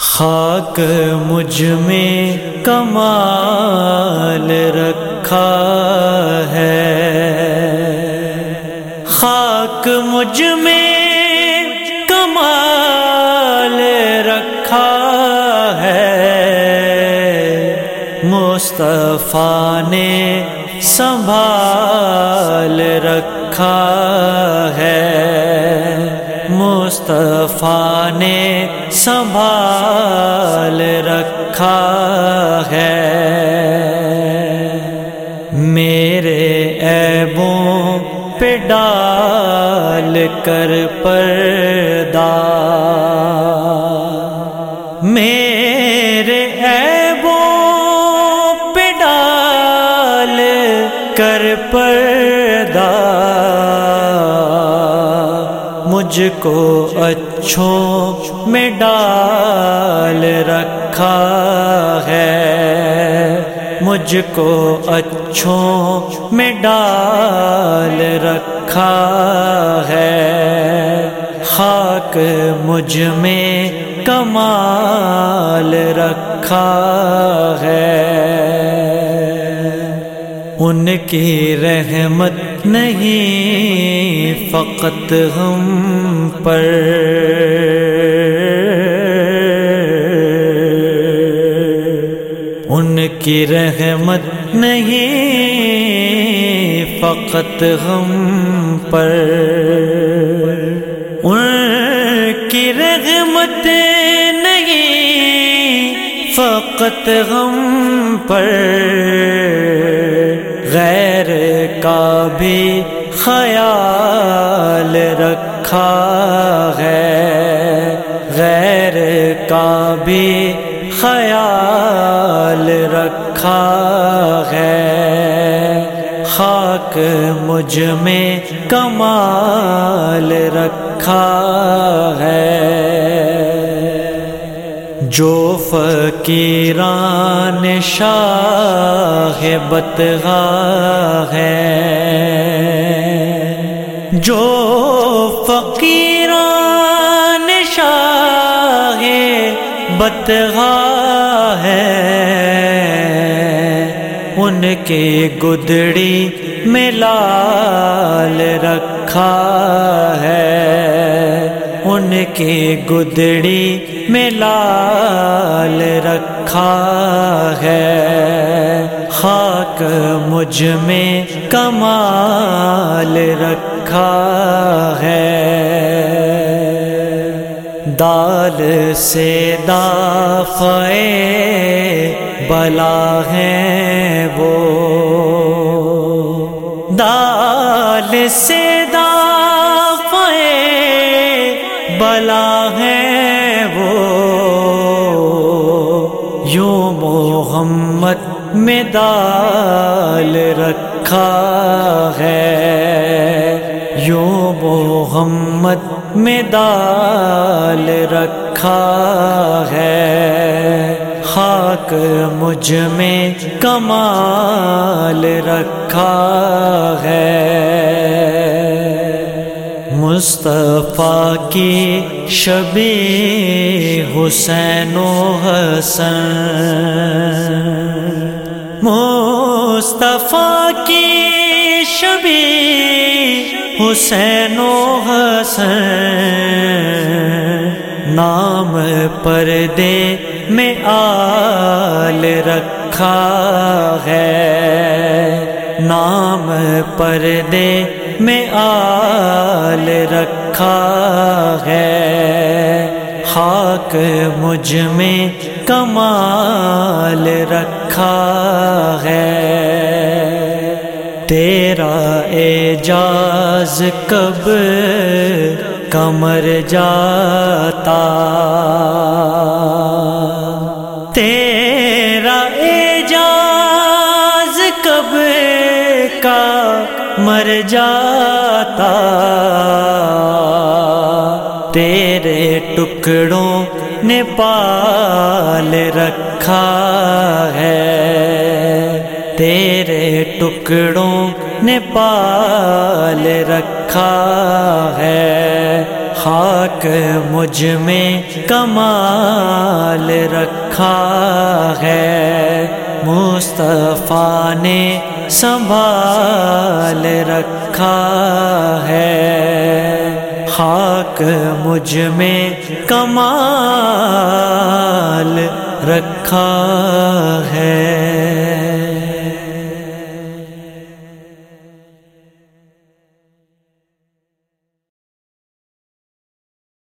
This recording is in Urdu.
خاک مجھ میں کمال رکھا ہے۔ خاک مجھ میں کمال رکھا ہے۔ مصطفیٰ نے سنبھال رکھا ہے۔ مصطفیٰ نے سنبھال رکھا ہے۔ میرے ایبوں پہ ڈال کر پردہ۔ میرے ایبوں پہ ڈال کر پردہ۔ مجھ کو اچھوں میں ڈال رکھا ہے۔ مجھ کو اچھوں میں ڈال رکھا ہے۔ خاک مجھ میں کمال رکھا ہے۔ ان کی رحمت نہیں، فقط ہم پر۔ ان کی رحمت نہیں، فقط ہم پر۔ ان کی رحمت نہیں، فقط ہم پر۔ غیر کا بھی خیال رکھا ہے۔ غیر کا بھی خیال رکھا ہے۔ خاک مجھ میں کمال رکھا ہے۔ جو فقیران شاہ بتغا ہے جو فقیران شاہ بتغا ہے ان کے گدڑی میں لال رکھا ہے۔ ان کے گدڑی میں لال رکھا ہے۔ خاک مجھ میں کمال رکھا ہے۔ دال سے دافے بلا ہے وہ۔ دال سے محمد میں دال رکھا ہے۔ یوں محمد میں دال رکھا ہے۔ خاک مجھ میں کمال رکھا ہے۔ مصطفیٰ کی شبی حسین و حسن۔ مصطفیٰ کی شبی حسین و حسن۔ نام پردے میں آل رکھا ہے۔ نام پردے میں آل رکھا رکھا ہے، خاک مجھ میں کمال رکھا ہے۔ تیرا اعجاز کب کمر جاتا؟ تیرا اعجاز کب کا مر جاتا تیرے ٹکڑوں نے پال رکھا ہے تیرے ٹکڑوں نے پال رکھا ہے خاک مجھ میں کمال رکھا ہے مصطفیٰ نے سنبھال رکھا ہے۔ خاک مجھ میں کمال رکھا